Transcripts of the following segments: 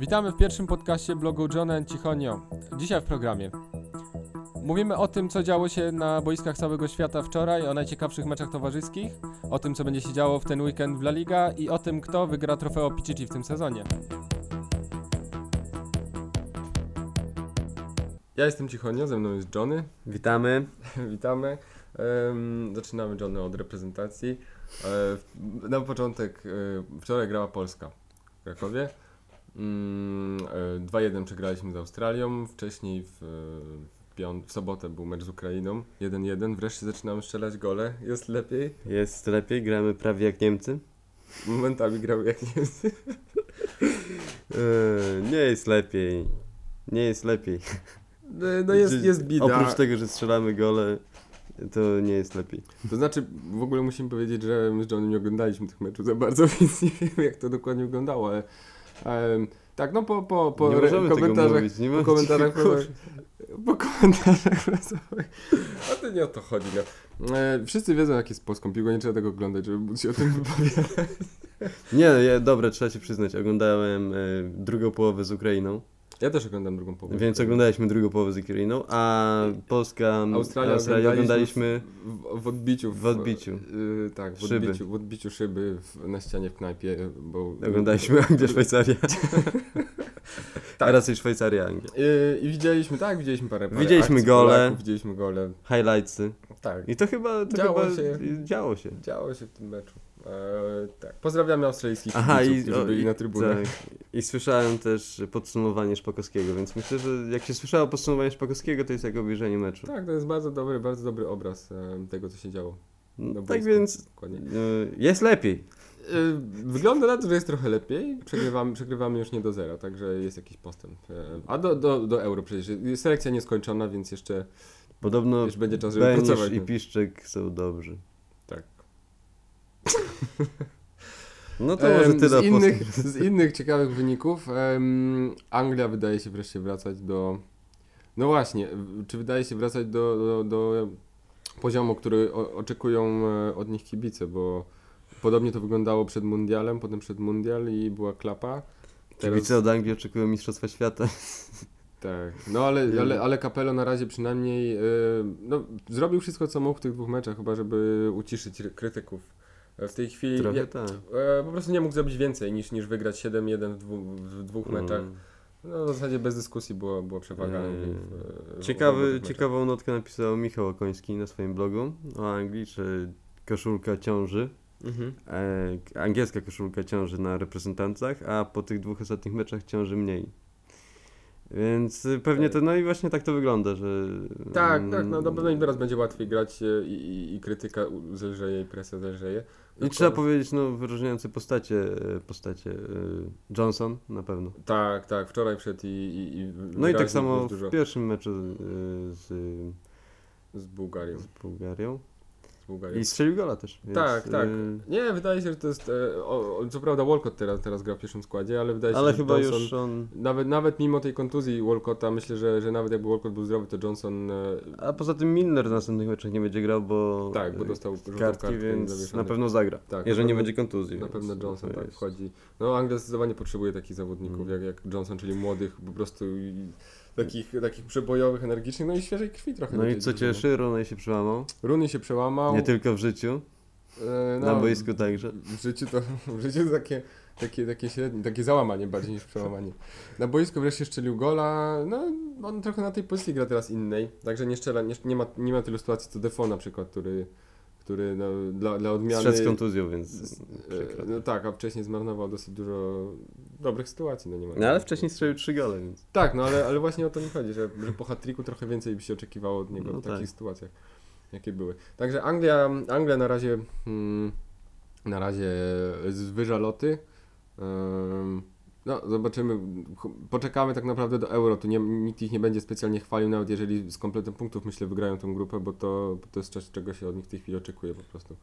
Witamy w pierwszym podcaście blogu John and Cichonio. Dzisiaj w programie mówimy o tym, co działo się na boiskach całego świata wczoraj, o najciekawszych meczach towarzyskich, o tym, co będzie się działo w ten weekend w La Liga i o tym, kto wygra trofeo Pichichi w tym sezonie. Ja jestem Cichonio, ze mną jest Johnny. Witamy. Witamy. Um, zaczynamy Johnny od reprezentacji. E, na początek, e, wczoraj grała Polska w Krakowie. Mm, e, 2-1 przegraliśmy z Australią. Wcześniej w, piąt, w sobotę był mecz z Ukrainą. 1-1. Wreszcie zaczynamy strzelać gole. Jest lepiej. Jest lepiej, gramy prawie jak Niemcy. Momentami grał jak Niemcy. Yy, nie jest lepiej. Nie jest lepiej. No, no jest, jest bida. Oprócz tego, że strzelamy gole, to nie jest lepiej. To znaczy, w ogóle musimy powiedzieć, że my z Johnem nie oglądaliśmy tych meczów za bardzo, więc nie wiem, jak to dokładnie wyglądało, ale tak, no po, po, po nie re- komentarzach, mówić, nie po komentarzach, po komentarzach prasowych. A to nie o to chodzi. No. E, wszyscy wiedzą, jak jest polską piłką, nie trzeba tego oglądać, żeby móc się o tym wypowiadać. Nie, no, ja, dobra, trzeba się przyznać, oglądałem e, drugą połowę z Ukrainą, Ja też oglądam drugą połowę. więc oglądaliśmy drugą połowę z Ukrainą, a Polska, Australia, Australia oglądaliśmy w, w odbiciu. w odbiciu. y, tak, w Szyby. odbiciu, w odbiciu szyby w, na ścianie w knajpie, bo... Oglądaliśmy Anglię, Szwajcarię. Tak. Raczej Szwajcaria, Anglia. Y, I widzieliśmy, tak, widzieliśmy parę, parę Widzieliśmy akcji gole. Polaków, widzieliśmy gole. Highlightsy. Tak, I to chyba, to Działo chyba się. działo się. działo się w tym meczu. E, tak, pozdrawiamy australijskich Aha, kibiców, i, którzy byli na trybunach. tak. I słyszałem też podsumowanie Szpakowskiego, więc myślę, że jak się słyszało podsumowanie Szpakowskiego, to jest jak obejrzenie meczu. Tak, to jest bardzo dobry, bardzo dobry obraz e, tego, co się działo. No, tak więc Dokładnie. e, jest lepiej. Wygląda na to, że jest trochę lepiej. Przegrywamy, przegrywamy już nie do zera, także jest jakiś postęp. A do, do, do euro przecież. Selekcja nieskończona, więc jeszcze, Podobno jeszcze będzie czas, żeby Benisz pracować. i Piszczek są dobrzy. No to może tyle z innych, z innych ciekawych wyników em, Anglia wydaje się wreszcie wracać do no właśnie, czy wydaje się wracać do, do, do poziomu, który o, oczekują e, od nich kibice, bo podobnie to wyglądało przed mundialem, potem przed mundial i była klapa. Kibice od Anglii oczekują Mistrzostwa Świata. Tak, no ale, ale, ale Capello na razie przynajmniej e, no, zrobił wszystko co mógł w tych dwóch meczach, chyba żeby uciszyć ry- krytyków. E, W tej chwili Trochę tak. e, po prostu nie mógł zrobić więcej niż, niż wygrać 7-1 w, dwu, w dwóch meczach. Mm. No w zasadzie bez dyskusji była, była przewaga. Mm. W- w obu Ciekawy, meczach. ciekawą notkę napisał Michał Okoński na swoim blogu o Anglii, że koszulka ciąży. Mhm. E, angielska koszulka ciąży na reprezentantach, a po tych dwóch ostatnich meczach ciąży mniej. Więc y, pewnie to, no i właśnie tak to wygląda, że... Tak, mm, tak, no na pewno teraz będzie łatwiej grać e, i, i, i krytyka zelżeje i presja zelżeje. I trzeba powiedzieć, no wyróżniające postacie, e, postacie e, Johnson na pewno. Tak, tak, wczoraj przed i... i, i No i tak samo dużo w pierwszym meczu e, z, z Bułgarią. z Bułgarią. Z Bułgarią. I strzelił gola też. Więc, Tak, tak. e, Nie, wydaje się, że to jest. E, o, co prawda Walcott teraz, teraz gra w pierwszym składzie, ale wydaje się, Ale że chyba Johnson, już on... Nawet, nawet mimo tej kontuzji Walcotta, myślę, że, że nawet jakby Walcott był zdrowy, to Johnson. E, A poza tym Milner w następnych meczach nie będzie grał, bo... tak, bo e, dostał kartki, kartkę więc na pewno zagra. Tak, jeżeli na nie pewno- będzie kontuzji. Na pewno Johnson tak wchodzi. No, Anglia zdecydowanie potrzebuje takich zawodników Mm. jak, jak Johnson, czyli młodych, po prostu i, takich, takich przebojowych, energicznych, no i świeżej krwi trochę. No i co cieszy, Rooney się przełamał. Runy się przełamał. Nie tylko w życiu, e, na boisku także. W życiu to, w życiu to takie, takie, takie średnie, takie załamanie bardziej niż przełamanie. Na boisku wreszcie szczelił gola, no on trochę na tej pozycji gra teraz innej, także nie szczela, nie, nie, ma, nie ma tylu sytuacji co Defo na przykład, który, który no, dla, dla odmiany... Strzec z kontuzją, więc z- no tak, a wcześniej zmarnował dosyć dużo dobrych sytuacji, no nie ma. No ale wcześniej strzelił trzy gole, więc... Tak, no ale, ale właśnie o to mi chodzi, że, że po hat trochę więcej by się oczekiwało od niego No w takich tak. sytuacjach, jakie były. Także Anglia, Anglia na razie mm, na razie zwyża loty. Ym, no, zobaczymy. Poczekamy tak naprawdę do euro. Tu nie, nikt ich nie będzie specjalnie chwalił, nawet jeżeli z kompletem punktów myślę wygrają tę grupę, bo to, to jest coś, czego się od nich w tej chwili oczekuje po prostu.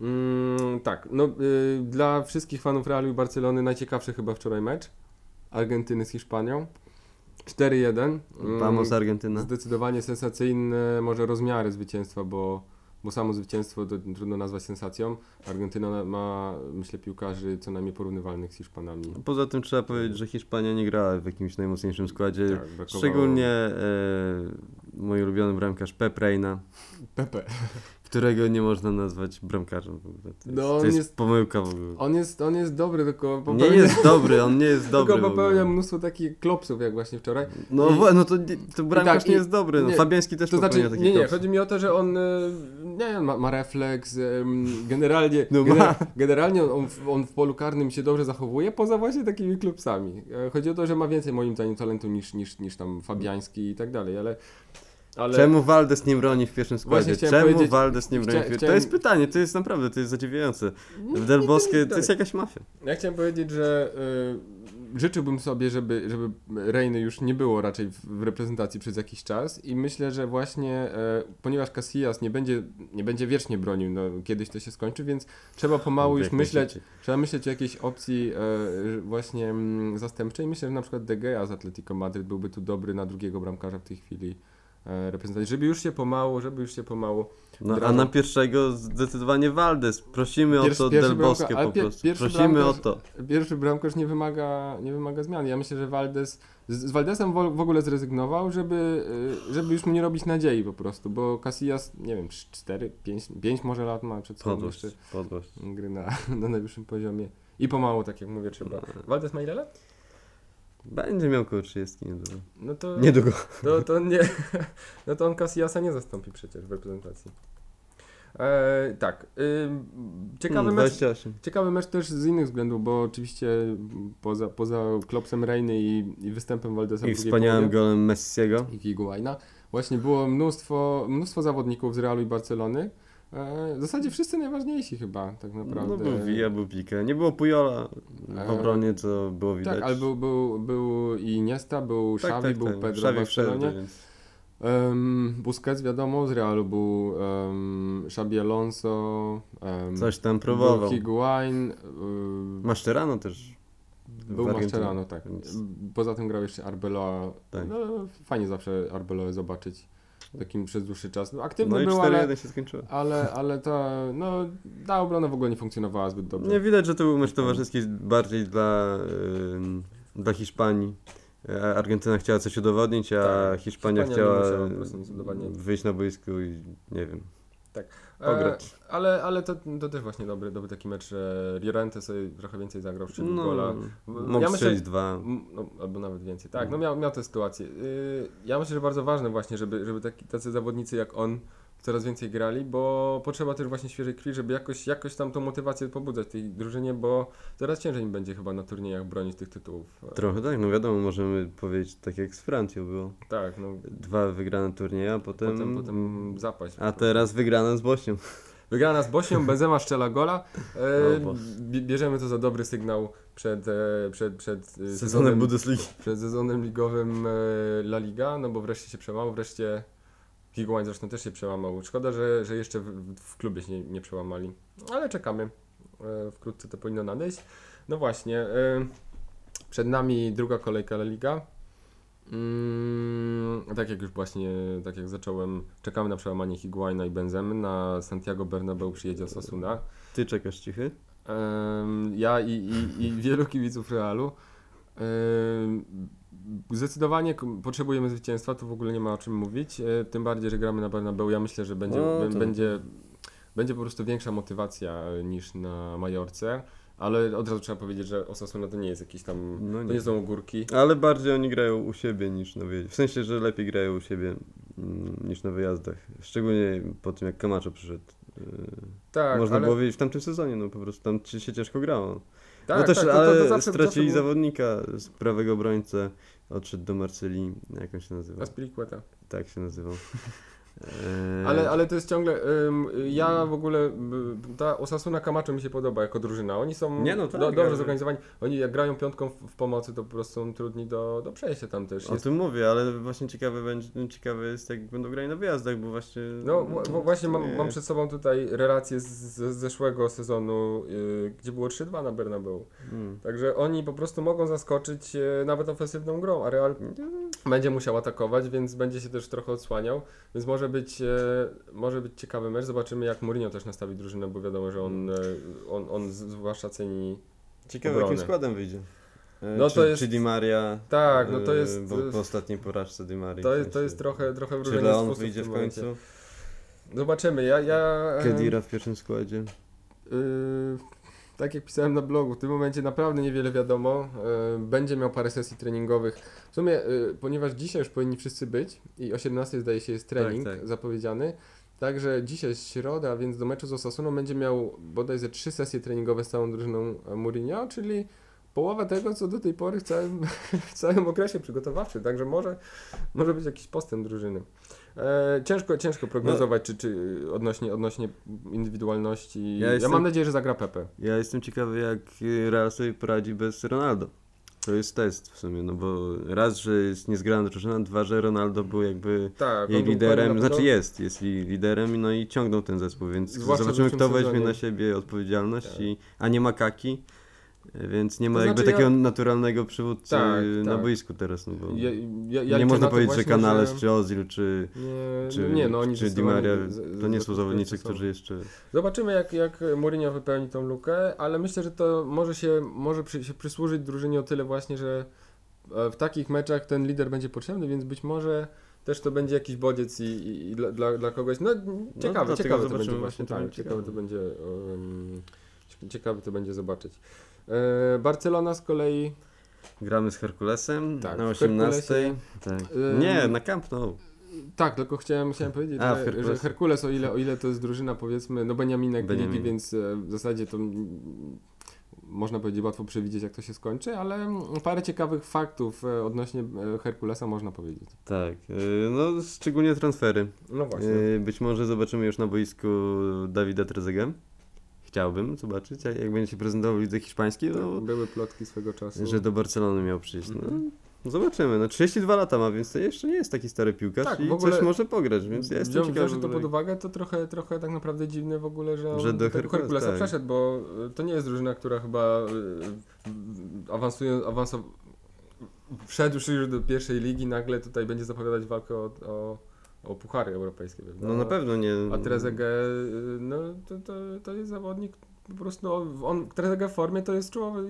Mm, tak, no y, dla wszystkich fanów Realu i Barcelony najciekawszy chyba wczoraj mecz. Argentyny z Hiszpanią. 4-1. Mm, Vamos Argentyna. Zdecydowanie sensacyjne może rozmiary zwycięstwa, bo bo samo zwycięstwo to trudno nazwać sensacją. Argentyna ma, myślę, piłkarzy co najmniej porównywalnych z Hiszpanami. Poza tym trzeba powiedzieć, że Hiszpania nie grała w jakimś najmocniejszym składzie. Tak, brakowało- Szczególnie e, mój ulubiony bramkarz Pep Reina, Pepe. Którego nie można nazwać bramkarzem w ogóle. To jest, No, to jest, jest- pomyłka w ogóle. On jest, on jest dobry, tylko Nie popełnia, jest dobry, on nie jest dobry. tylko popełnia mnóstwo takich klopsów, jak właśnie wczoraj. No, I- no to, nie- to bramkarz tak, nie jest dobry. No, nie, Fabiański też To popełnia znaczy, nie, nie, klopsy. chodzi mi o to, że on, e, nie, ma, ma refleks, generalnie, No gener- ma. generalnie on, w- on w polu karnym się dobrze zachowuje, poza właśnie takimi klubsami. E, Chodzi o to, że ma więcej moim zdaniem talentu niż, niż, niż tam Fabiański i tak dalej, ale... ale Czemu Waldes nie broni w pierwszym składzie? Czemu powiedzieć- Waldes nie broni? chcia- w pierwszym... To chciałem- jest pytanie, to jest naprawdę, to jest zadziwiające. Nie- W Del nie- Bosque nie- to jest jakaś mafia. Ja chciałem powiedzieć, że y, życzyłbym sobie, żeby, żeby Reiny już nie było raczej w, reprezentacji przez jakiś czas i myślę, że właśnie y, ponieważ Casillas nie będzie, nie będzie wiecznie bronił, no kiedyś to się skończy, więc trzeba pomału już myśleć, trzeba myśleć o jakiejś opcji y, właśnie mm, zastępczej. Myślę, że na przykład De Gea z Atletico Madryt byłby tu dobry na drugiego bramkarza w tej chwili reprezentacji, żeby już się pomału, żeby już się pomału No, a na pierwszego zdecydowanie Waldes. Prosimy Pierwszy- o to Del bramka- Bosque ale po pier- prostu. pierwszy Prosimy o bramkarz- to. Pierwszy bramkarz nie wymaga, nie wymaga zmian. Ja myślę, że Valdes z, z Valdesem w, ogóle zrezygnował, żeby, y, żeby już mu nie robić nadziei po prostu, bo Casillas, nie wiem, 4, 5, 5 może lat ma przed sobą Podłość, jeszcze podłość. gry na, na najwyższym poziomie. I pomału, tak jak mówię, trzeba. Valdes ma ile lat? Będzie miał koło 30 niedługo. No to, Niedługo. to, to nie, no to on Casillasa nie zastąpi przecież w reprezentacji. E, tak, y, ciekawy Hmm, mecz 28. Ciekawy mecz też z innych względów, bo oczywiście poza, poza Klopsem Reiny i, i występem Valdesa I wspaniałym połowie golem Messiego. i Higuaina, właśnie było mnóstwo, mnóstwo zawodników z Realu i Barcelony. E, w zasadzie wszyscy najważniejsi chyba, tak naprawdę. No był Villa, był Pique. Nie było Pujola w E, obronie, co było widać. Tak, ale był, był, był i Iniesta, był Tak, Xavi, tak, był tak. Pedro Xavi Barcelonie. więc... Um, Busquets wiadomo, z Realu był um, Xabi Alonso, um, Coś tam próbował. Higuain, y, Mascherano też. Był Mascherano, tak. Poza tym grał jeszcze Arbeloa. Tak. No, fajnie zawsze Arbeloa zobaczyć takim przez dłuższy czas. No, aktywny No i był, 4-1 ale, się skończyło. ale, ale ta, no, ta obrona w ogóle nie funkcjonowała zbyt dobrze. Nie widać, że to był mecz towarzyski bardziej dla, dla Hiszpanii. E, Argentyna chciała coś udowodnić, a Tak, Hiszpania, Hiszpania chciała wyjść na boisku i nie wiem, E, pograć. ale ale to, to też właśnie dobry, dobry taki mecz, Llorente sobie trochę więcej zagrał, strzelił gola. mógł Ja myślę- dwa. No, albo nawet więcej. Tak, no miał, miał tę sytuację. Yy, ja myślę, że bardzo ważne właśnie, żeby, żeby taki, tacy zawodnicy jak on coraz więcej grali, bo potrzeba też właśnie świeżej krwi, żeby jakoś, jakoś tam tą motywację pobudzać tej drużynie, bo coraz ciężej im będzie chyba na turniejach bronić tych tytułów. Trochę tak, no wiadomo, możemy powiedzieć tak jak z Francją było. Tak, no Dwa wygrane turnieje, a potem... potem, potem zapaść. A teraz wygrana z Bośnią. Wygrana z Bosnią, Benzema strzela gola. E, O Boże. bie- bierzemy to za dobry sygnał przed, e, przed, przed e, Sezonem sezonem, Bundesligi. przed sezonem ligowym e, La Liga, no bo wreszcie się przełamał, wreszcie Higuain zresztą też się przełamał. Szkoda, że, że jeszcze w, w klubie się nie, nie przełamali, ale czekamy. E, wkrótce to powinno nadejść. No właśnie, e, przed nami druga kolejka La Liga. Mm, tak jak już właśnie, tak jak zacząłem, czekamy na przełamanie Higuaina i Benzemy. Na Santiago Bernabeu przyjedzie Osasuna. Ty czekasz cichy? Ja i, i, i wielu kibiców Realu. Zdecydowanie potrzebujemy zwycięstwa, tu w ogóle nie ma o czym mówić. e, Tym bardziej, że gramy na Bernabeu. Ja myślę, że będzie, No, to- będzie, będzie po prostu większa motywacja e, niż na Majorce. Ale od razu trzeba powiedzieć, że Osasuna to nie jest jakiś tam. No To nie. nie są ogórki. Ale bardziej oni grają u siebie niż na wyjeździe. W sensie, że lepiej grają u siebie mm, niż na wyjazdach. Szczególnie po tym, jak Camacho przyszedł. Yy, Tak, Można ale, było wiedzieć w tamtym sezonie, no po prostu tam się ciężko grało. Tak, no też, tak, to- to- ale to zawsze- stracili zawsze zawodnika z prawego obrońcę, odszedł do Marceli, jak on się nazywa? Aspilicueta. Tak się nazywał. Eee, Ale, ale to jest ciągle. ja w ogóle. ta Osasuna Camacho mi się podoba jako drużyna. Oni są Nie, no tak, do, dobrze ale- zorganizowani. Oni jak grają piątką w, pomocy, to po prostu są trudni do, do przejścia tam też. O Jest, tym mówię, ale właśnie ciekawe, będzie, ciekawe jest, jak będą grali na wyjazdach, bo właśnie... no właśnie mam, mam przed sobą tutaj relację z, z zeszłego sezonu, y, gdzie było 3-2 na Bernabeu. Mm. Także oni po prostu mogą zaskoczyć y, nawet ofensywną grą, a Real będzie musiał atakować, więc będzie się też trochę odsłaniał. Więc może być, e, może być ciekawy mecz. Zobaczymy, jak Mourinho też nastawi drużynę, bo wiadomo, że on, e, on, on zwłaszcza ceni. Ciekawe Obronę. jakim składem wyjdzie. E, No czy, to jest- czy Di Maria. Tak, no to jest- Bo po ostatniej porażce Di Marii. To w jest, to jest trochę, trochę Czy wróżenie Leon fusów wyjdzie tym w końcu? momencie. Zobaczymy. Ja, ja Kedira w pierwszym składzie. Yy, tak jak pisałem na blogu, w tym momencie naprawdę niewiele wiadomo. Yy, będzie miał parę sesji treningowych. W sumie, yy, ponieważ dzisiaj już powinni wszyscy być i o 17 zdaje się jest trening Tak, tak. zapowiedziany. Także dzisiaj jest środa, więc do meczu z Osasuną będzie miał bodajże trzy sesje treningowe z całą drużyną e, Mourinho, czyli połowa tego, co do tej pory w całym, w całym okresie przygotowawczym. Także może, może być jakiś postęp drużyny. E, ciężko, ciężko prognozować, czy, czy odnośnie, odnośnie indywidualności. Ja Ja, jestem- mam nadzieję, że zagra Pepe. Ja jestem ciekawy, jak Real sobie poradzi bez Ronaldo. To jest test w sumie, no bo raz, że jest niezgrana drużyna, dwa, że Ronaldo był jakby Tak, jej liderem, znaczy jest, jest li- liderem, no i ciągnął ten zespół, więc Zwłaszcza zobaczymy kto weźmie sezonie. na siebie odpowiedzialność, Tak. i, a nie ma Kaki, więc nie ma To jakby znaczy takiego ja- naturalnego przywódcy Tak, na tak. boisku teraz, no bo Ja, ja, nie można powiedzieć, że Canales że- czy Ozil czy, Nie, czy, no nie, no czy Di Maria, to nie są zawodnicy, którzy jeszcze... Zobaczymy, jak, jak Mourinho wypełni tą lukę, ale myślę, że to może się, może przy, się przysłużyć drużynie o tyle właśnie, że e, w takich meczach ten lider będzie potrzebny, więc być może też to będzie jakiś bodziec i, i, i dla, dla, kogoś. No ciekawe, dlatego ciekawe to będzie właśnie, Tak, ciekawe ciekawe. to będzie. Um, ciekawe to będzie zobaczyć. E, Barcelona z kolei. Gramy z Herkulesem Tak, na w Herkulesie. 18. Tak. Nie, na Camp Nou. Tak, tylko chciałem, chciałem powiedzieć, A, że, Herkulesie. że Herkules, o ile, o ile to jest drużyna, powiedzmy, no Beniaminek Beniaminek. ligi, więc e, w zasadzie to można powiedzieć łatwo przewidzieć, jak to się skończy, ale parę ciekawych faktów e, odnośnie Herkulesa można powiedzieć. Tak, no szczególnie transfery. No właśnie. Być może zobaczymy już na boisku Dawida Trezegę. Chciałbym zobaczyć, jak będzie się prezentował w lidze hiszpańskiej, no, Były plotki swego czasu. że do Barcelony miał przyjść. No. Mhm. Zobaczymy, no 32 lata ma, więc to jeszcze nie jest taki stary piłkarz Tak, i coś może pograć, więc ja jestem ciekawy. wziąwszy to pod uwagę, to trochę, trochę tak naprawdę dziwne w ogóle, że, Że do Herkulesa, Herkulesa tak. przeszedł, bo e, to nie jest drużyna, która chyba e, awansuje, awansow... wszedłszy już do pierwszej ligi, nagle tutaj będzie zapowiadać walkę o, o, o puchary europejskie. prawda? No na pewno nie. A Trezeguet, y, no to, to, to jest zawodnik po prostu, no, on, Trezeguet w formie to jest czołowy,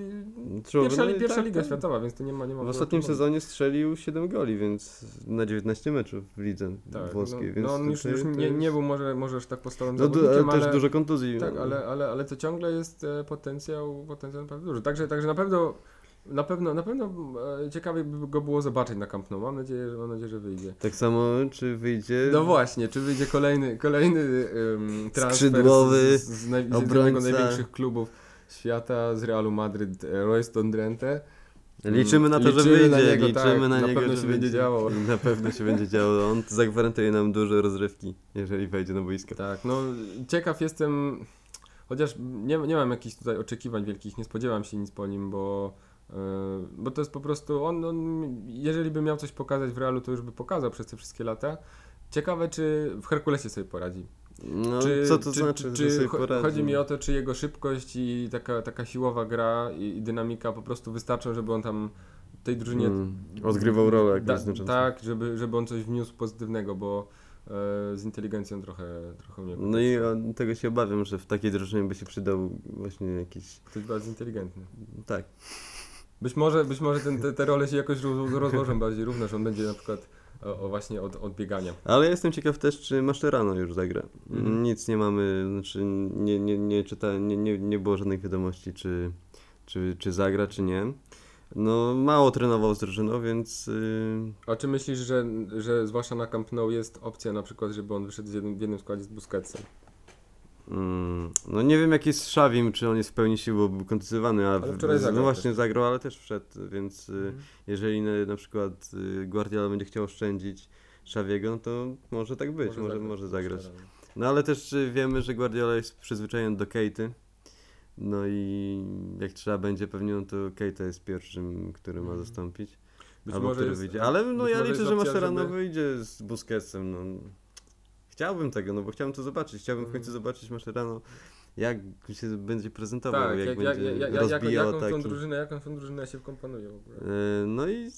Czułowy, pierwsza, no pierwsza tak, liga tak. światowa, więc to nie ma, nie ma W ostatnim sezonie strzelił 7 goli, więc na 19 meczów w lidze tak, włoskiej. no, więc no on już, już jest- nie, nie był może, może aż tak podstawowym No, zawodnikiem, ale też dużo kontuzji. tak, ale, ale, ale to ciągle jest e, potencjał, potencjał naprawdę duży. Także, także na pewno na pewno, na pewno e, ciekawie by go było zobaczyć na Camp Nou. Mam nadzieję, że, mam nadzieję, że wyjdzie. Tak samo, czy wyjdzie. No właśnie, czy wyjdzie kolejny, kolejny um, transfer Skrzydłowy, z, z, naj, z jednego z największych klubów świata, z Realu Madryt, e, Royston Drenthe. Liczymy na to, że Liczymy na wyjdzie. niego, liczymy tak, na, na niego, pewno że się będzie działo. Na pewno się będzie działo. On zagwarantuje nam dużo rozrywki, jeżeli wejdzie na boisko. Tak, no ciekaw jestem, chociaż nie, nie mam jakichś tutaj oczekiwań wielkich, nie spodziewam się nic po nim, bo, bo to jest po prostu, on, on, jeżeli by miał coś pokazać w Realu, to już by pokazał przez te wszystkie lata. Ciekawe, czy w Herkulesie sobie poradzi. No, czy, co to czy, znaczy, czy, że cho-? Chodzi mi o to, czy jego szybkość i taka, taka siłowa gra i, i dynamika po prostu wystarczą, żeby on tam tej drużynie Mm, odgrywał rolę da. Tak, żeby, żeby on coś wniósł pozytywnego, bo e, z inteligencją trochę, trochę mnie No i o, tego się obawiam, że w takiej drużynie by się przydał właśnie jakiś... Ktoś bardzo inteligentny. Tak. Być może, być może ten, te, te role się jakoś roz- rozłożą bardziej równo, że on będzie na przykład o, o właśnie od, od biegania. Ale jestem ciekaw też, czy Mascherano już zagra. Mhm. Nic nie mamy, znaczy nie, nie, nie czytałem, nie, nie, nie było żadnych wiadomości, czy, czy, czy zagra, czy nie. No, mało trenował z drużyną, więc yy, A czy myślisz, że, że zwłaszcza na Camp Nou jest opcja na przykład, żeby on wyszedł z jednym, w jednym składzie z Busquetsem? Mm, no nie wiem jak jest Szawim, czy on jest w pełni sił, bo był kontuzjowany, a Ale wczoraj zagrał no właśnie też. zagrał, ale też wszedł, więc yy, Mhm. jeżeli na, na przykład yy, Guardiola będzie chciał oszczędzić Szawiego, no to może tak być, może, może zagrać. No ale też y, wiemy, że Guardiola jest przyzwyczajony do Kejty. No i jak trzeba będzie pewnie, no to Keita jest pierwszym, który ma Mhm. zastąpić. Być albo może który jest, wyjdzie. Ale no ja może liczę, że Mascherano żeby- wyjdzie z Busquetsem. No. Chciałbym tego, no bo chciałbym to zobaczyć. Chciałbym w końcu zobaczyć Mascherano, jak się będzie prezentował, Tak, jak, jak, jak, będzie jak, jak, jak, rozbijał jaką, tą drużynę, jaką tą drużynę się wkomponuje w ogóle. E, No i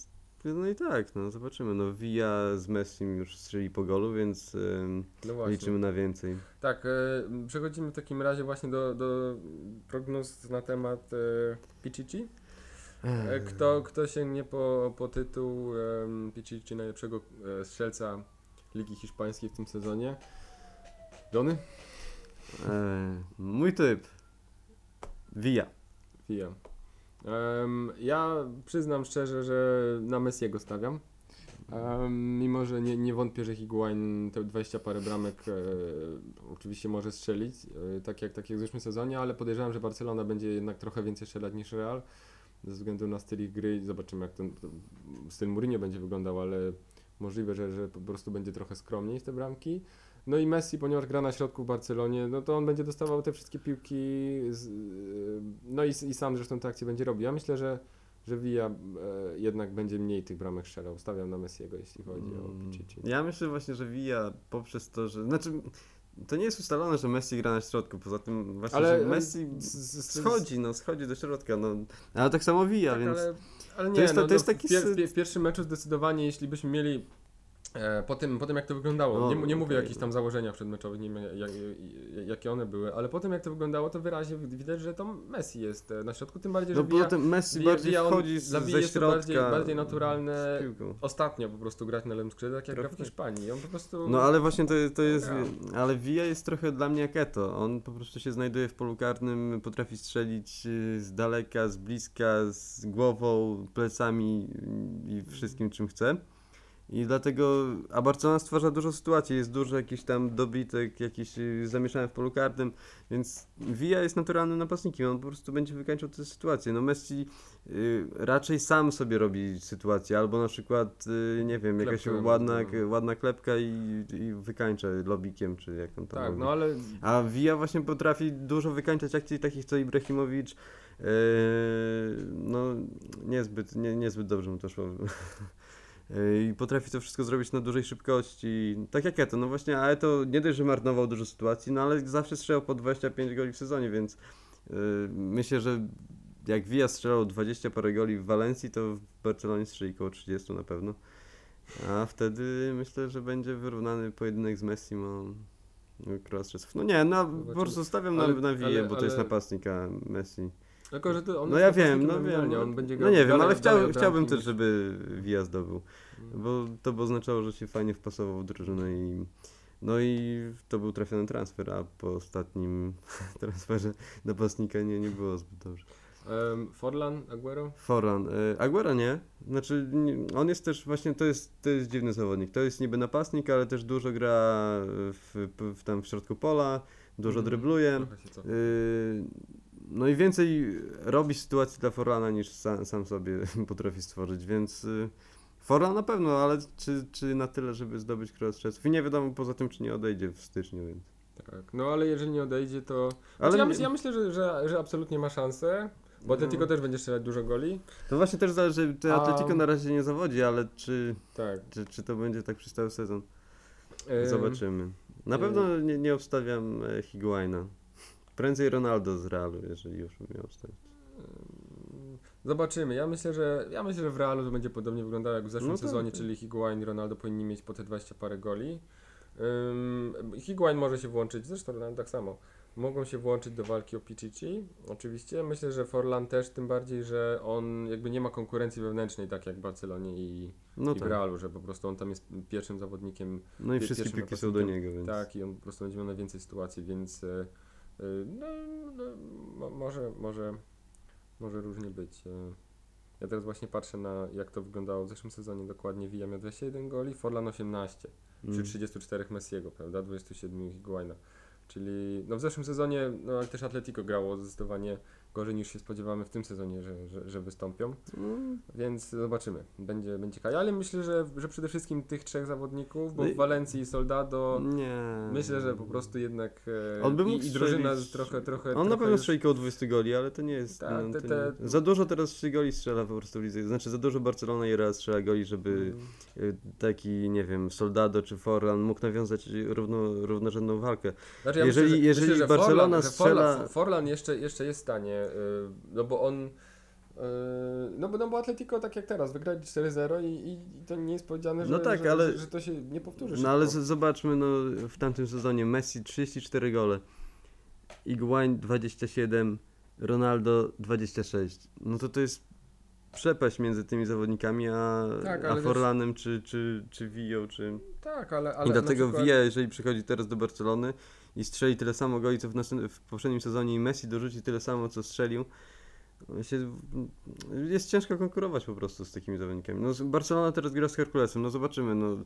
no i tak, no zobaczymy. No Villa z Messim już strzeli po golu, więc ym, No liczymy na więcej. Tak, e, przechodzimy w takim razie właśnie do, do prognoz na temat e, Pichichi. Kto, kto sięgnie po, po tytuł um, Pichichi najlepszego strzelca Ligi Hiszpańskiej w tym sezonie? Dony? E, mój typ. Fija. Em, ja przyznam szczerze, że na Messiego stawiam. Mimo, że nie, nie wątpię, że Higuain te 20 parę bramek e, oczywiście może strzelić, e, tak, jak, tak jak w zeszłym sezonie, ale podejrzewam, że Barcelona będzie jednak trochę więcej strzelać niż Real ze względu na styl ich gry. Zobaczymy, jak ten to, styl Mourinho będzie wyglądał, ale możliwe, że, że po prostu będzie trochę skromniej w te bramki. No i Messi, ponieważ gra na środku w Barcelonie, no to on będzie dostawał te wszystkie piłki, z, no i, i sam zresztą te akcje będzie robił. Ja myślę, że, że Villa e, jednak będzie mniej tych bramek strzelał. Stawiam na Messiego, jeśli chodzi o Mm, Pichichi. Ja myślę właśnie, że Villa poprzez to, że. Znaczy, to nie jest ustalone, że Messi gra na środku. Poza tym właśnie, Ale- że Messi z- z- z- schodzi, no schodzi do środka. No. Ale tak samo Villa, Tak, więc. ale, ale nie, to jest to- no, to jest no, taki w, pier, w, pier, w pierwszym meczu zdecydowanie, jeśli byśmy mieli po, tym, po tym jak to wyglądało, No, nie, nie mówię o jakichś no. tam założeniach przedmeczowych, nie wiem jak, jak, jakie one były, ale po tym jak to wyglądało, to wyraźnie widać, że to Messi jest e, na środku, tym bardziej, że No poza Villa, tym Messi bardziej on, wchodzi z, ze jest środka. bardziej, bardziej naturalne ostatnio po prostu grać na lewym skrzydle, tak jak gra w Trochę. Hiszpanii. On po prostu... No ale właśnie to, to jest. Gra. Ale Villa jest trochę dla mnie jak Eto. On po prostu się znajduje w polu karnym, potrafi strzelić y, z daleka, z bliska, z głową, plecami i wszystkim czym chce. I dlatego, a Barcelona stwarza dużo sytuacji, jest dużo jakichś tam dobitek, jakieś y, zamieszane w polu karnym, więc Villa jest naturalnym napastnikiem, on po prostu będzie wykańczał te sytuacje. No Messi y, raczej sam sobie robi sytuację, albo na przykład, y, nie wiem, jakaś Klepkę ładna, robi, no. ładna klepka i, i wykańcza lobikiem, czy jak on tam Tak, robi. no ale A Villa właśnie potrafi dużo wykańczać akcji takich co Ibrahimowicz. Yy, no niezbyt, nie, niezbyt dobrze mu to szło. Yy, I potrafi to wszystko zrobić na dużej szybkości. Tak jak Eto, no właśnie, a Eto nie dość, że marnował dużo sytuacji, no ale zawsze strzelał po 25 goli w sezonie, więc yy, myślę, że jak Villa strzelał 20 parę goli w Walencji, to w Barcelonie strzeli około 30 na pewno. A wtedy myślę, że będzie wyrównany pojedynek z Messi o Cross No nie, no po prostu stawiam na, Ale- na Villę, ale- bo to jest ale- napastnik, a Messi. Tylko, że to on No ja wiem, napastnikiem no wiem. no- on będzie No grał nie wiem, ale chciał, chciałbym też, żeby Villa zdobył, bo to by oznaczało, że się fajnie wpasował w drużynę i no i to był trafiony transfer, a po ostatnim transferze napastnika nie, nie było zbyt dobrze. Em, Forlan, Aguero? Foran. Y, Aguero nie. Znaczy, on jest też właśnie, to jest, to jest dziwny zawodnik. To jest niby napastnik, ale też dużo gra w, w, tam w środku pola, dużo Mhm. drybluje. Trochę się cofa. Y, no i więcej robi sytuacji dla Forlana niż sam, sam sobie potrafi stworzyć, więc y, Forlan na pewno, ale czy, czy na tyle, żeby zdobyć cross I nie wiadomo poza tym, czy nie odejdzie w styczniu, więc. Tak, no ale jeżeli nie odejdzie, to... Ale Znaczy, ja, myślę, ja myślę, że, że, że absolutnie ma szansę, bo No. Atletico też będzie strzelać dużo goli. To właśnie też zależy, A- Atletico na razie nie zawodzi, ale czy, Tak. czy, czy to będzie tak przez cały sezon? Zobaczymy. Na pewno nie, nie obstawiam e, Higuaina. Prędzej Ronaldo z Realu, jeżeli już miał em, Zobaczymy. Ja myślę, że ja myślę, że w Realu to będzie podobnie wyglądało jak w zeszłym No tak, sezonie, tak. czyli Higuain i Ronaldo powinni mieć po te 20 parę goli. Um, Higuain może się włączyć, zresztą Ronaldo tak samo. Mogą się włączyć do walki o Pichichi, oczywiście. Myślę, że Forlan też, tym bardziej, że on jakby nie ma konkurencji wewnętrznej, tak jak w Barcelonie i, No i w tak. Realu, że po prostu on tam jest pierwszym zawodnikiem No i wszystkie piłki są do niego, więc. Tak, i on po prostu będzie miał najwięcej sytuacji, więc e, no, no, mo, może, może, może różnie być. e. Ja teraz właśnie patrzę na jak to wyglądało w zeszłym sezonie dokładnie. Villa miał 21 goli, Forlan 18 Mm. przy 34 Messiego, prawda? 27 Higuaina. Czyli no w zeszłym sezonie no, ale też Atletico grało zdecydowanie gorzej niż się spodziewamy w tym sezonie, że, że, że wystąpią. Mm. Więc zobaczymy. Będzie, będzie kaj. Ale myślę, że, że przede wszystkim tych trzech zawodników, bo No i- w Walencji i Soldado Nie. myślę, że po prostu jednak e, On by mógł i, i drużyna strzelić- trochę, trochę On na trochę pewno już- strzeli koło 20 goli, ale to nie jest. Tak, no, te- te- nie... Za dużo teraz 3 goli strzela po prostu w lidze. Znaczy za dużo Barcelona i Real strzela goli, żeby Mm. taki, nie wiem, Soldado czy Forlan mógł nawiązać równo, równorzędną walkę. Znaczy, ja Jeżeli- myślę, że, jeżeli myślę, Barcelona Forlan, że Forlan, strzela- Forlan jeszcze, jeszcze jest w stanie, no bo on y, no bo, no bo Atletico tak jak teraz, wygrali 4-0 i, i, i to nie jest powiedziane, że, No tak, że, ale- że, że to się nie powtórzy No ale zobaczmy, no w tamtym sezonie Messi 34 gole, Iguain 27, Ronaldo 26. No to to jest przepaść między tymi zawodnikami, a, Tak, a Forlanem czy, czy, czy Villą, czy... Tak, ale, ale I dlatego przykład, Villa, jeżeli przychodzi teraz do Barcelony i strzeli tyle samo goli, co w, następ- w poprzednim sezonie i Messi dorzuci tyle samo, co strzelił, jest ciężko konkurować po prostu z takimi zawodnikami. No, Barcelona teraz gra z Herkulesem, no zobaczymy. No,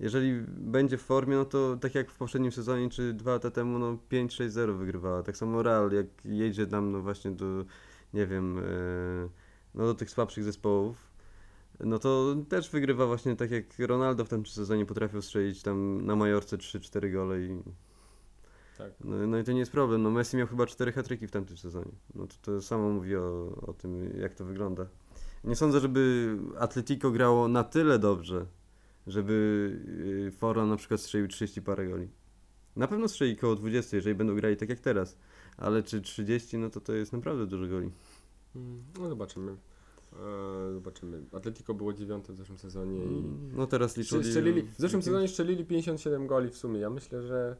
jeżeli będzie w formie, no to tak jak w poprzednim sezonie czy dwa lata temu, no 5-6-0 wygrywała. Tak samo Real, jak jedzie tam no właśnie do, nie wiem, e, no do tych słabszych zespołów, no to też wygrywa właśnie tak jak Ronaldo w tym sezonie potrafił strzelić tam na Majorce 3-4 gole i Tak. no, no i to nie jest problem. No Messi miał chyba 4 hatryki w tamtym sezonie. No to, to samo mówi o, o tym, jak to wygląda. Nie sądzę, żeby Atletico grało na tyle dobrze, żeby yy, Forlan na przykład strzelił 30 parę goli. Na pewno strzeli koło 20, jeżeli będą grali tak jak teraz. Ale czy 30, no to to jest naprawdę dużo goli. Mm, No zobaczymy. E, zobaczymy. Atletico było dziewiąte w zeszłym sezonie i No teraz liczyli... strzelili, w zeszłym sezonie strzelili 57 goli w sumie. Ja myślę, że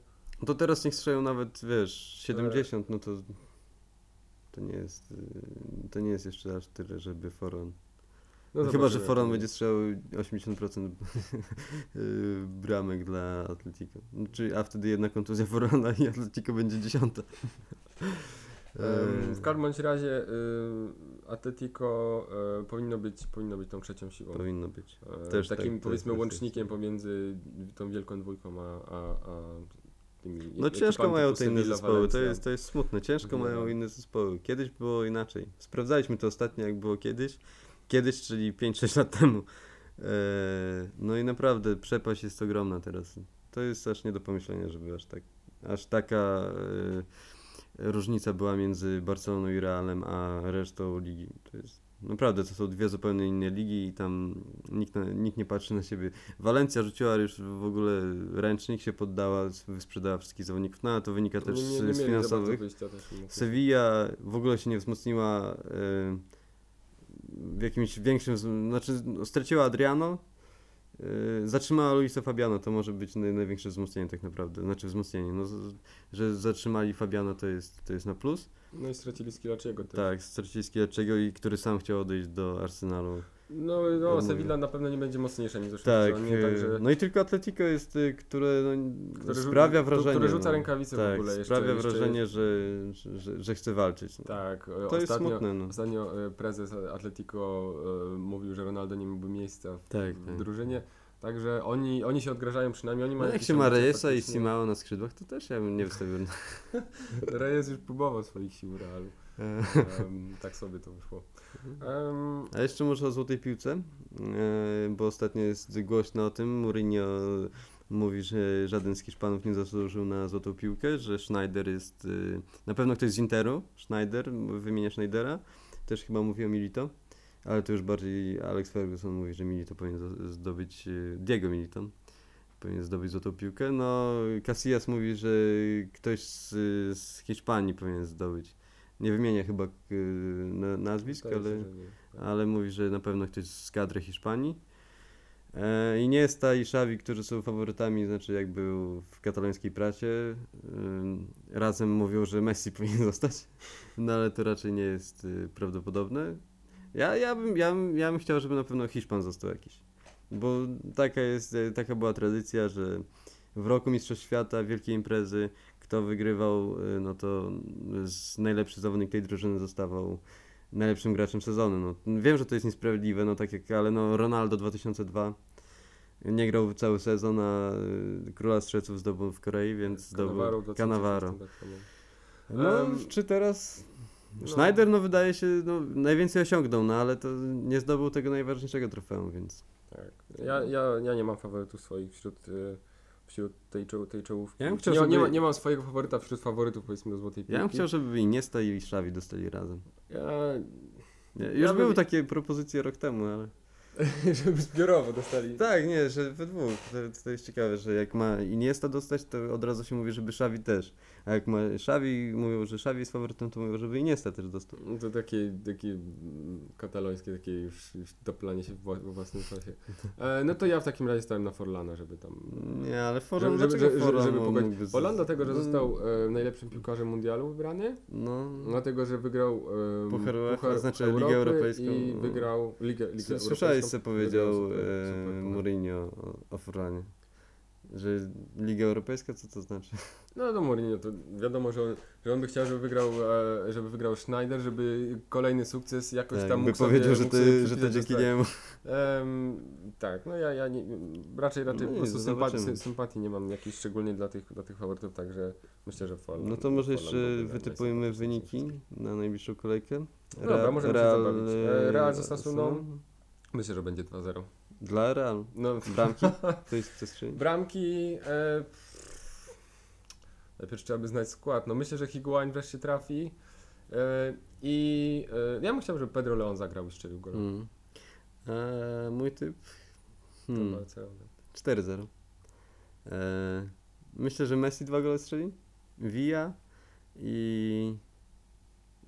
To teraz niech strzelają nawet, wiesz, 70, no to... To nie jest, yy, to nie jest jeszcze aż tyle, żeby Forlan no Chyba, że Foran będzie strzelał 80% y, bramek dla Atletico. Znaczy, a wtedy jedna kontuzja Forana i Atletico będzie dziesiąta. W każdym bądź razie y, Atletico y, powinno być, powinno być tą trzecią siłą. Powinno być. E, Też takim tak, powiedzmy też łącznikiem pomiędzy tą wielką dwójką a, a, a tymi No ciężko mają te inne zespoły, to jest, to jest smutne. Ciężko Villa. mają inne zespoły. Kiedyś było inaczej. Sprawdzaliśmy to ostatnio, jak było kiedyś. Kiedyś, czyli 5-6 lat temu. E, no i naprawdę przepaść jest ogromna teraz. To jest aż nie do pomyślenia, żeby aż tak, aż taka e, różnica była między Barceloną i Realem, a resztą ligi. To jest naprawdę, to są dwie zupełnie inne ligi i tam nikt, na, nikt nie patrzy na siebie. Walencja rzuciła już w ogóle ręcznik, się poddała, wysprzedała wszystkich zawodników, no ale to wynika też nie, nie, z, finansowych. Sevilla w ogóle się nie wzmocniła e, w jakimś większym, znaczy no, straciła Adriano, zatrzymała Luisa Fabiano, to może być naj, największe wzmocnienie tak naprawdę, znaczy wzmocnienie, no, że zatrzymali Fabiano to jest, to jest na plus. No i stracili Skilaczego też. Tak, stracili Skilaczego i który sam chciał odejść do Arsenalu. No, no. Sevilla na pewno nie będzie mocniejsza niż w zeszłym Tak, sezonie, e, także no i tylko Atletico jest, e, które no, Które sprawia wrażenie. które rzuca no. rękawice w tak, ogóle jeszcze- sprawia wrażenie, jest- że, że, że, chce walczyć. no. tak, e, To jest ostatnio, smutne, no. ostatnio e, prezes Atletico e, mówił, że Ronaldo nie miałby miejsca w, Tak, w tak. drużynie, także oni, oni się odgrażają przynajmniej, oni No mają jak jakieś się ma Reyesa i faktycznie. Simao na skrzydłach, to też ja bym nie wystawił. Reyes już próbował swoich sił Realu. Em, tak sobie to wyszło. Em, A jeszcze może o złotej piłce, e, bo ostatnio jest głośno o tym. Mourinho mówi, że żaden z Hiszpanów nie zasłużył na złotą piłkę, że Schneider jest. e, Na pewno ktoś z Interu, Schneider, wymienia Schneidera. Też chyba mówi o Milito, ale to już bardziej Alex Ferguson mówi, że Milito powinien zdobyć. e, Diego Milito powinien zdobyć złotą piłkę. No, Casillas mówi, że ktoś z, z Hiszpanii powinien zdobyć. Nie wymienia chyba na- nazwisk, ale nie. Ale mówi, że na pewno ktoś z kadry Hiszpanii. E, I Iniesta i Xavi, którzy są faworytami, znaczy jak był w katalońskiej prasie, ym, razem mówią, że Messi powinien zostać, no ale to raczej nie jest y, prawdopodobne. Ja, ja, bym, ja, bym, ja bym chciał, żeby na pewno Hiszpan został jakiś, bo taka jest, taka była tradycja, że w roku Mistrzostw Świata, wielkie imprezy, kto wygrywał, y, no to z najlepszy zawodnik tej drużyny zostawał najlepszym graczem sezonu. No, wiem, że to jest niesprawiedliwe, no tak jak, ale no Ronaldo 2002 nie grał cały sezon, a y, Króla Strzelców zdobył w Korei, więc zdobył. 2016 tak. No, Em, czy teraz... no. Schneider, no wydaje się, no najwięcej osiągnął, no ale to nie zdobył tego najważniejszego trofeum, więc... Tak. Ja, ja, ja nie mam faworytów swoich wśród, y, wśród tej, czoł- tej czołówki. Ja bym chciał, nie, nie, żeby- ma, nie mam swojego faworyta wśród faworytów powiedzmy do Złotej Piłki. Ja bym chciał, żeby Iniesta i Xavi dostali razem. Ja, Nie, Ja Już bym- były takie propozycje rok temu, ale... żeby zbiorowo dostali. Tak, nie, że we dwóch. To, to jest ciekawe, że jak ma Iniesta dostać, to od razu się mówi, żeby Xavi też. A jak ma Xavi, mówią, że Xavi jest faworytem, to mówią, żeby Iniesta też dostał. No To takie, takie mm, katalońskie, takie już, już doplanie się we własnym czasie. E, no to ja w takim razie stałem na Forlana, żeby tam... Nie, ale Żeby, Forlan, żeby, żeby, Forlan żeby mógłby pogodzić. z- Forlan dlatego, że no, został e, najlepszym piłkarzem mundialu wybrany, No, dlatego, że wygrał e, Puchar UEFA, znaczy Ligę Europejską. i wygrał Ligę, Ligę. Słyszałeś, co powiedział e, puchar. Mourinho o, o Forlanie? Że Liga Europejska, co to znaczy? No do Mourinho, to wiadomo, że on, że on by chciał, żeby wygrał, e, żeby wygrał Schneider, żeby kolejny sukces jakoś Tak, tam by mógł sobie, powiedział, że, mógł sobie ty, że to dzięki swojego- niemu. Em, tak, no ja, ja nie, raczej, raczej No po prostu sympatii, sympatii nie mam jakiejś szczególnie dla tych, dla tych faworytów, także myślę, że Forlan. No to może jeszcze wytypujemy wyniki na najbliższą kolejkę. Dobra, możemy się zabawić. E, Real ze. Myślę, że będzie 2-0. Dla Realu. No, Bramki? To jest przestrzeń. bramki... E, najpierw trzeba by znać skład. No myślę, że Higuain wreszcie trafi. E, I e, ja bym chciał, żeby Pedro Leon zagrał i strzelił gola. Mm. E, mój typ? Hmm. Barcelona. 4-0. E, myślę, że Messi dwa gole strzeli. Villa i...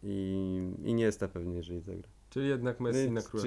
I Iniesta pewnie, jeżeli zagra. Czyli jednak Messi i na króla.